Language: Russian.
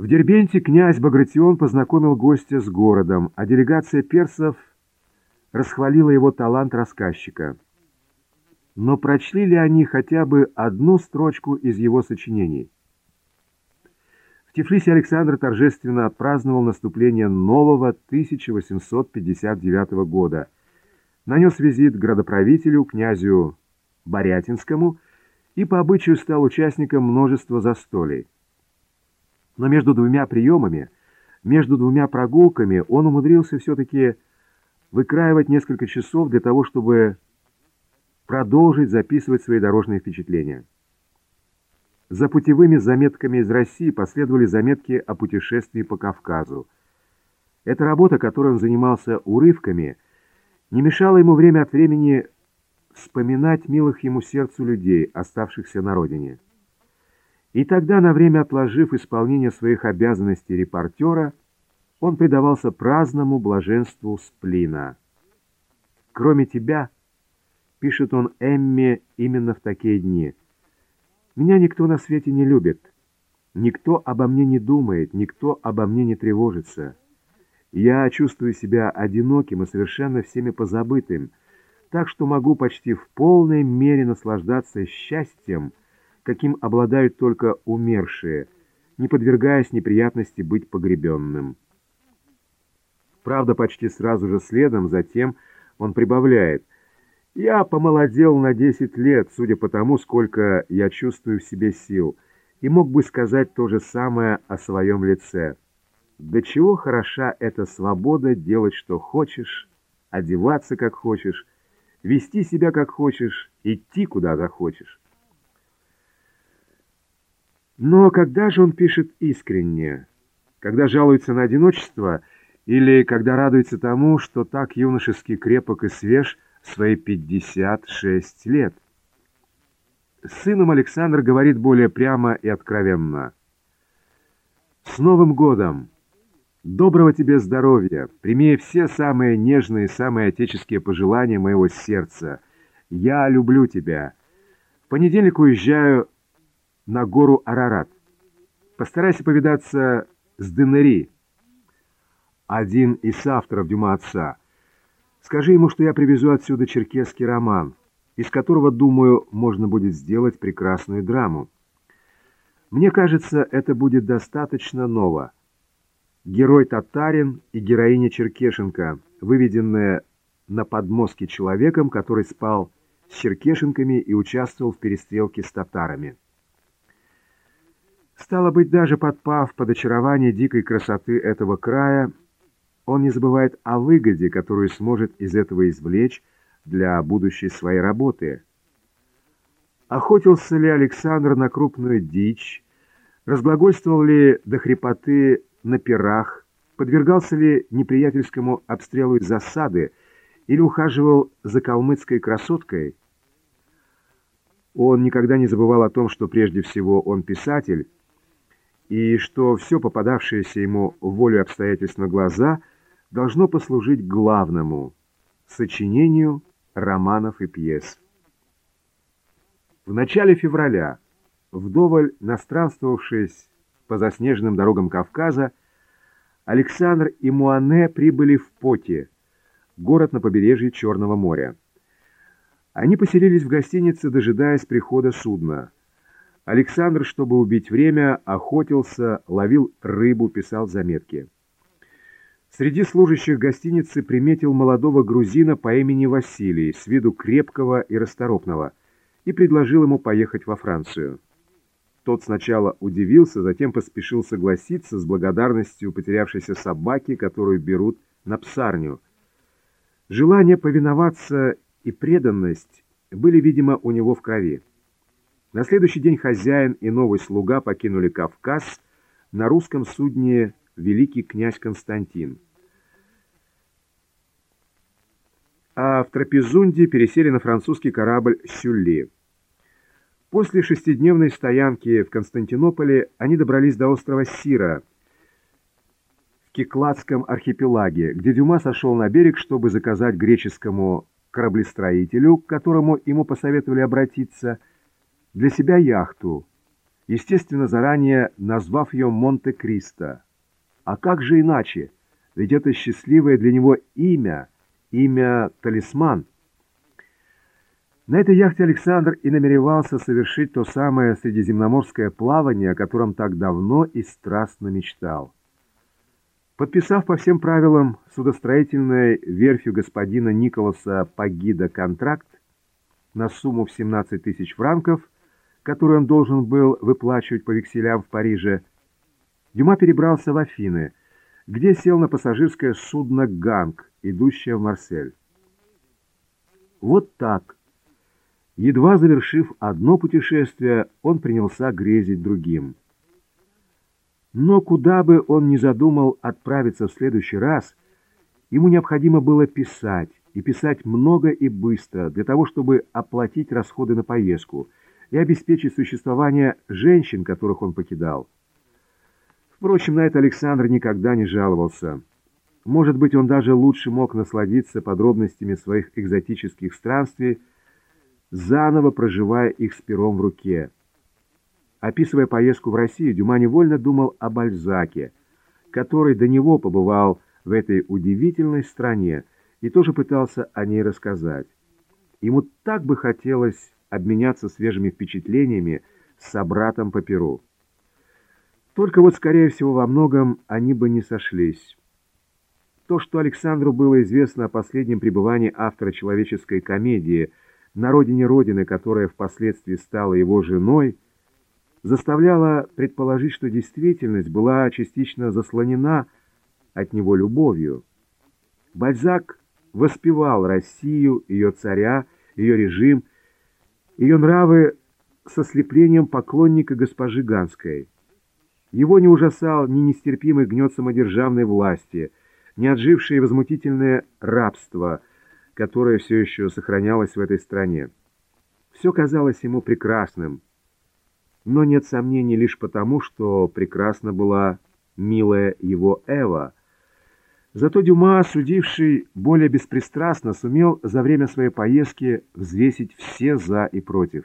В Дербенте князь Багратион познакомил гостя с городом, а делегация персов расхвалила его талант рассказчика. Но прочли ли они хотя бы одну строчку из его сочинений? В Тифлисе Александр торжественно отпраздновал наступление нового 1859 года, нанес визит градоправителю, князю Борятинскому и по обычаю стал участником множества застолий. Но между двумя приемами, между двумя прогулками он умудрился все-таки выкраивать несколько часов для того, чтобы продолжить записывать свои дорожные впечатления. За путевыми заметками из России последовали заметки о путешествии по Кавказу. Эта работа, которой он занимался урывками, не мешала ему время от времени вспоминать милых ему сердцу людей, оставшихся на родине. И тогда, на время отложив исполнение своих обязанностей репортера, он предавался праздному блаженству сплина. «Кроме тебя», — пишет он Эмме именно в такие дни, — меня никто на свете не любит. Никто обо мне не думает, никто обо мне не тревожится. Я чувствую себя одиноким и совершенно всеми позабытым, так что могу почти в полной мере наслаждаться счастьем, каким обладают только умершие, не подвергаясь неприятности быть погребенным. Правда, почти сразу же следом затем он прибавляет я помолодел на десять лет, судя по тому, сколько я чувствую в себе сил, и мог бы сказать то же самое о своем лице. До чего хороша эта свобода делать, что хочешь, одеваться, как хочешь, вести себя, как хочешь, идти, куда захочешь. Но когда же он пишет искренне? Когда жалуется на одиночество или когда радуется тому, что так юношески крепок и свеж – свои 56 лет. С сыном Александр говорит более прямо и откровенно. «С Новым годом! Доброго тебе здоровья! Прими все самые нежные, самые отеческие пожелания моего сердца. Я люблю тебя. В понедельник уезжаю на гору Арарат. Постарайся повидаться с Денери, один из авторов Дюма отца. Скажи ему, что я привезу отсюда черкесский роман, из которого, думаю, можно будет сделать прекрасную драму. Мне кажется, это будет достаточно ново. Герой татарин и героиня Черкешенко, выведенная на подмостке человеком, который спал с черкешенками и участвовал в перестрелке с татарами. Стало быть, даже подпав под очарование дикой красоты этого края, он не забывает о выгоде, которую сможет из этого извлечь для будущей своей работы. Охотился ли Александр на крупную дичь, разглагольствовал ли до хрипоты на пирах, подвергался ли неприятельскому обстрелу из засады или ухаживал за калмыцкой красоткой. Он никогда не забывал о том, что прежде всего он писатель, и что все попадавшееся ему волю обстоятельств на глаза должно послужить главному – сочинению романов и пьес. В начале февраля, вдоволь настранствовавшись по заснеженным дорогам Кавказа, Александр и Муане прибыли в Поте, город на побережье Черного моря. Они поселились в гостинице, дожидаясь прихода судна. Александр, чтобы убить время, охотился, ловил рыбу, писал заметки. Среди служащих гостиницы приметил молодого грузина по имени Василий, с виду крепкого и расторопного, и предложил ему поехать во Францию. Тот сначала удивился, затем поспешил согласиться с благодарностью потерявшейся собаки, которую берут на псарню. Желание повиноваться и преданность были, видимо, у него в крови. На следующий день хозяин и новый слуга покинули Кавказ на русском судне великий князь Константин. А в Трапезунде пересели на французский корабль «Сюлли». После шестидневной стоянки в Константинополе они добрались до острова Сира в Кикладском архипелаге, где Дюма сошел на берег, чтобы заказать греческому кораблестроителю, к которому ему посоветовали обратиться, для себя яхту, естественно, заранее назвав ее Монте-Кристо. А как же иначе? Ведь это счастливое для него имя, имя «Талисман». На этой яхте Александр и намеревался совершить то самое средиземноморское плавание, о котором так давно и страстно мечтал. Подписав по всем правилам судостроительной верфью господина Николаса Пагида контракт на сумму в 17 тысяч франков, который он должен был выплачивать по векселям в Париже, Дюма перебрался в Афины, где сел на пассажирское судно «Ганг», идущее в Марсель. Вот так. Едва завершив одно путешествие, он принялся грезить другим. Но куда бы он ни задумал отправиться в следующий раз, ему необходимо было писать, и писать много и быстро, для того, чтобы оплатить расходы на поездку и обеспечить существование женщин, которых он покидал. Впрочем, на это Александр никогда не жаловался. Может быть, он даже лучше мог насладиться подробностями своих экзотических странствий, заново проживая их с пером в руке. Описывая поездку в Россию, Дюма невольно думал о Бальзаке, который до него побывал в этой удивительной стране и тоже пытался о ней рассказать. Ему так бы хотелось обменяться свежими впечатлениями с собратом по Перу. Только вот, скорее всего, во многом они бы не сошлись. То, что Александру было известно о последнем пребывании автора человеческой комедии на родине Родины, которая впоследствии стала его женой, заставляло предположить, что действительность была частично заслонена от него любовью. Бальзак воспевал Россию, ее царя, ее режим, ее нравы со слеплением поклонника госпожи Ганской. Его не ужасал ни нестерпимый гнет самодержавной власти, ни отжившее возмутительное рабство, которое все еще сохранялось в этой стране. Все казалось ему прекрасным, но нет сомнений лишь потому, что прекрасна была милая его Эва. Зато Дюма, судивший более беспристрастно, сумел за время своей поездки взвесить все «за» и «против».